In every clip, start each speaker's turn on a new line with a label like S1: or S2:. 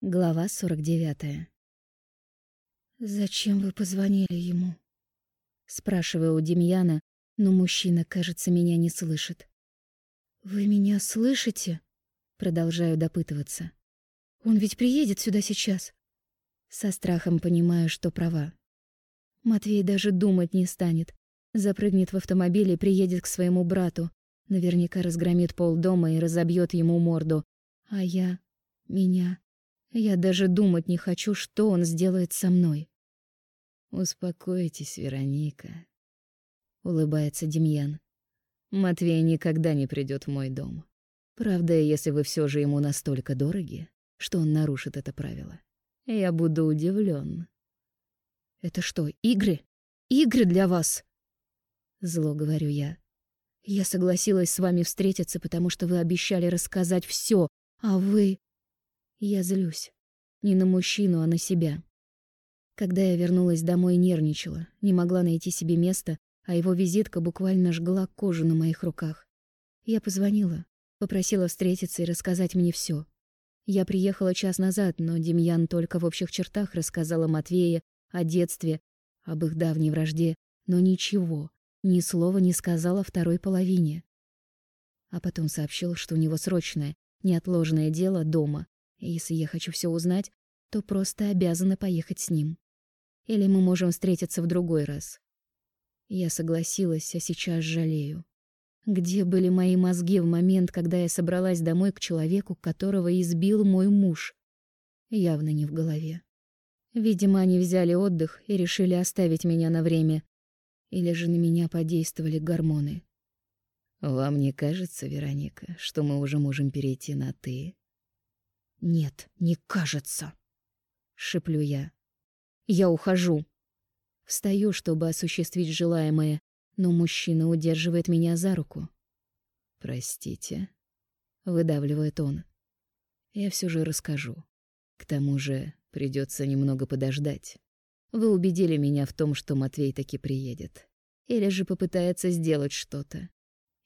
S1: Глава 49. «Зачем вы позвонили ему?» Спрашиваю у Демьяна, но мужчина, кажется, меня не слышит. «Вы меня слышите?» Продолжаю допытываться. «Он ведь приедет сюда сейчас». Со страхом понимаю, что права. Матвей даже думать не станет. Запрыгнет в автомобиль и приедет к своему брату. Наверняка разгромит пол дома и разобьет ему морду. А я... меня... Я даже думать не хочу, что он сделает со мной.
S2: Успокойтесь, Вероника, улыбается Демьян. Матвей никогда не придет в мой дом. Правда, если вы все же ему настолько дороги, что он нарушит это правило, я буду удивлен.
S1: Это что, игры? Игры для вас? Зло говорю я. Я согласилась с вами встретиться, потому что вы обещали рассказать все, а вы я злюсь. Не на мужчину, а на себя. Когда я вернулась домой, нервничала, не могла найти себе места, а его визитка буквально жгла кожу на моих руках. Я позвонила, попросила встретиться и рассказать мне все. Я приехала час назад, но Демьян только в общих чертах рассказал о Матвее, о детстве, об их давней вражде, но ничего, ни слова не сказал о второй половине. А потом сообщил, что у него срочное, неотложное дело дома, если я хочу все узнать, то просто обязана поехать с ним. Или мы можем встретиться в другой раз. Я согласилась, а сейчас жалею. Где были мои мозги в момент, когда я собралась домой к человеку, которого избил мой муж? Явно не в голове. Видимо, они взяли отдых и решили оставить меня на время. Или же на меня подействовали гормоны.
S2: Вам не кажется, Вероника, что мы уже можем перейти на «ты»?
S1: «Нет, не кажется», — шеплю я. «Я ухожу». Встаю, чтобы осуществить желаемое, но мужчина удерживает меня за руку.
S2: «Простите», — выдавливает он. «Я все же расскажу. К тому же придется немного подождать. Вы убедили меня в том, что Матвей таки приедет. Или же попытается сделать что-то.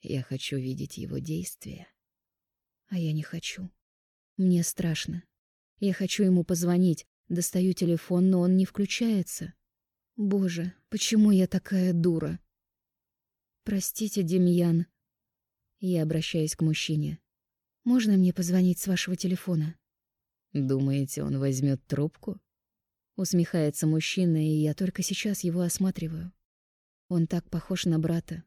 S2: Я хочу видеть его действия».
S1: «А я не хочу». Мне страшно. Я хочу ему позвонить, достаю телефон, но он не включается. Боже, почему я такая дура? Простите, Демьян. Я обращаюсь к мужчине. Можно мне позвонить с вашего телефона?
S2: Думаете, он возьмет трубку?
S1: Усмехается мужчина, и я только сейчас его осматриваю. Он так похож на брата.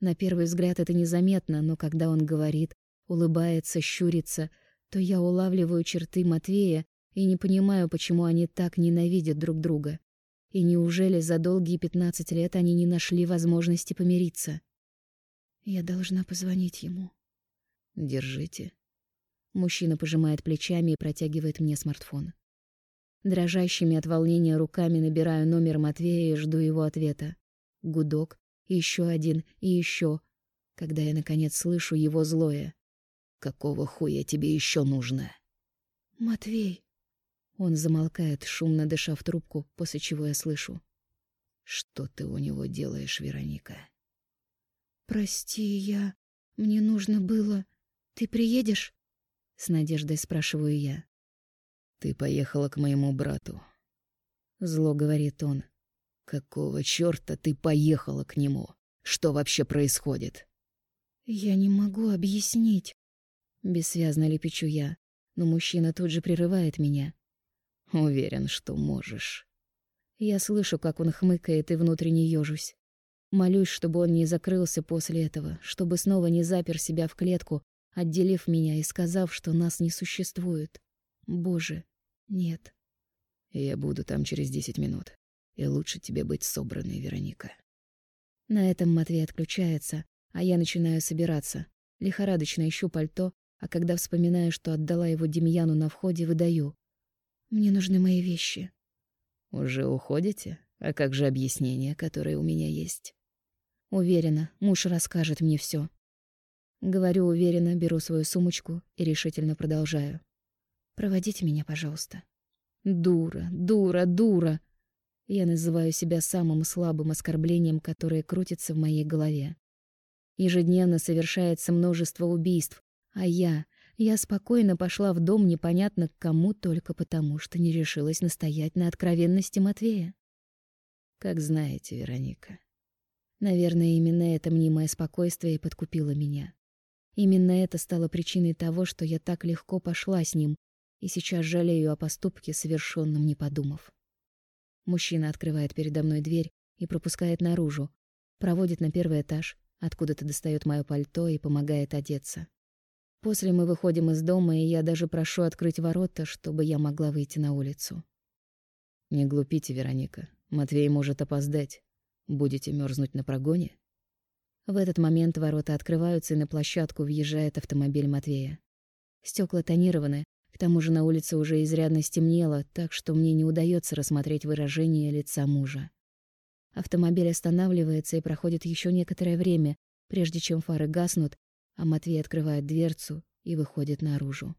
S1: На первый взгляд это незаметно, но когда он говорит, улыбается, щурится, то я улавливаю черты Матвея и не понимаю, почему они так ненавидят друг друга. И неужели за долгие пятнадцать лет они не нашли возможности помириться? Я должна позвонить ему.
S2: Держите.
S1: Мужчина пожимает плечами и протягивает мне смартфон. Дрожащими от волнения руками набираю номер Матвея и жду его ответа. Гудок, еще один и еще, когда я наконец слышу его злое:
S2: Какого хуя тебе еще нужно?
S1: Матвей. Он замолкает, шумно дыша в трубку, после чего я слышу:
S2: Что ты у него делаешь, Вероника?
S1: Прости, я мне нужно было. Ты приедешь? С надеждой спрашиваю я.
S2: Ты поехала к моему брату. Зло говорит он. Какого чёрта ты поехала к нему? Что вообще происходит?
S1: Я не могу объяснить. Бессвязно лепечу я, но мужчина тут же прерывает меня.
S2: Уверен, что можешь.
S1: Я слышу, как он хмыкает и внутренне ёжусь. Молюсь, чтобы он не закрылся после этого, чтобы снова не запер себя в клетку, отделив меня и сказав, что нас не существует. Боже, нет.
S2: Я буду там через десять минут. И лучше тебе быть собранной, Вероника.
S1: На этом Матвей отключается, а я начинаю собираться. Лихорадочно ищу пальто, а когда вспоминаю, что отдала его Демьяну на входе, выдаю. Мне нужны мои вещи.
S2: Уже уходите? А как же объяснение, которое у меня есть?
S1: Уверена, муж расскажет мне все. Говорю уверенно, беру свою сумочку и решительно продолжаю. Проводите меня, пожалуйста. Дура, дура, дура. Я называю себя самым слабым оскорблением, которое крутится в моей голове. Ежедневно совершается множество убийств, а я, Я спокойно пошла в дом непонятно к кому только потому, что не решилась настоять на откровенности Матвея.
S2: Как знаете, Вероника.
S1: Наверное, именно это мнимое спокойствие и подкупило меня. Именно это стало причиной того, что я так легко пошла с ним и сейчас жалею о поступке, совершенном не подумав. Мужчина открывает передо мной дверь и пропускает наружу, проводит на первый этаж, откуда-то достает моё пальто и помогает одеться. После мы выходим из дома, и я даже прошу открыть ворота, чтобы я могла выйти на улицу.
S2: Не глупите, Вероника. Матвей может опоздать. Будете мерзнуть на прогоне?
S1: В этот момент ворота открываются, и на площадку въезжает автомобиль Матвея. Стекла тонированы, к тому же на улице уже изрядно стемнело, так что мне не удается рассмотреть выражение лица мужа. Автомобиль останавливается и проходит еще некоторое время, прежде чем фары гаснут, а Матвей открывает дверцу и выходит наружу.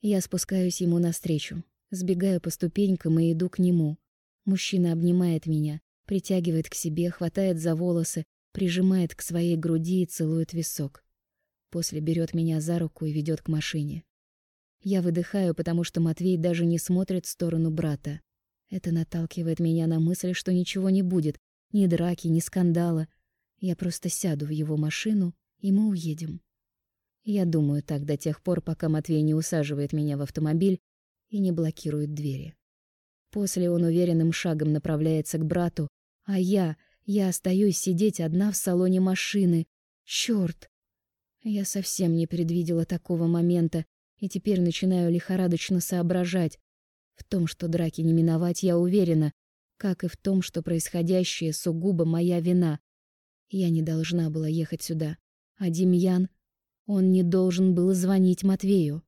S1: Я спускаюсь ему навстречу, сбегаю по ступенькам и иду к нему. Мужчина обнимает меня, притягивает к себе, хватает за волосы, прижимает к своей груди и целует висок. После берет меня за руку и ведет к машине. Я выдыхаю, потому что Матвей даже не смотрит в сторону брата. Это наталкивает меня на мысль, что ничего не будет, ни драки, ни скандала. Я просто сяду в его машину, и мы уедем. Я думаю так до тех пор, пока Матвей не усаживает меня в автомобиль и не блокирует двери. После он уверенным шагом направляется к брату, а я, я остаюсь сидеть одна в салоне машины. Чёрт! Я совсем не предвидела такого момента, и теперь начинаю лихорадочно соображать. В том, что драки не миновать, я уверена, как и в том, что происходящее сугубо моя вина. Я не должна была ехать сюда, а Демьян, он не должен был звонить Матвею.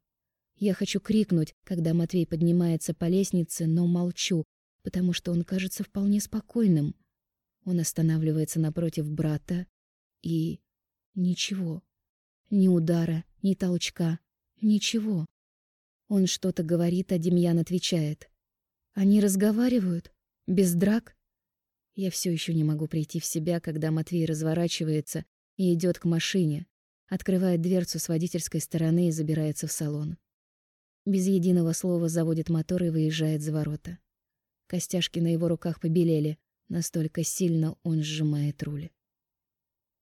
S1: Я хочу крикнуть, когда Матвей поднимается по лестнице, но молчу, потому что он кажется вполне спокойным. Он останавливается напротив брата и... ничего. Ни удара, ни толчка, ничего. Он что-то говорит, а Демьян отвечает. Они разговаривают? Без драк? Я все еще не могу прийти в себя, когда Матвей разворачивается и идет к машине, открывает дверцу с водительской стороны и забирается в салон. Без единого слова заводит мотор и выезжает за ворота. Костяшки на его руках побелели, настолько сильно он сжимает руль.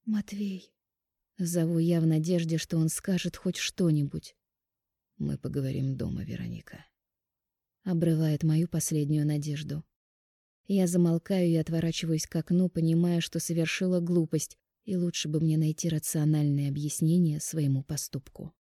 S1: «Матвей», — зову я в надежде, что он скажет хоть что-нибудь.
S2: «Мы поговорим дома, Вероника».
S1: Обрывает мою последнюю надежду. Я замолкаю и отворачиваюсь к окну, понимая, что совершила глупость, и лучше бы мне найти рациональное объяснение своему поступку.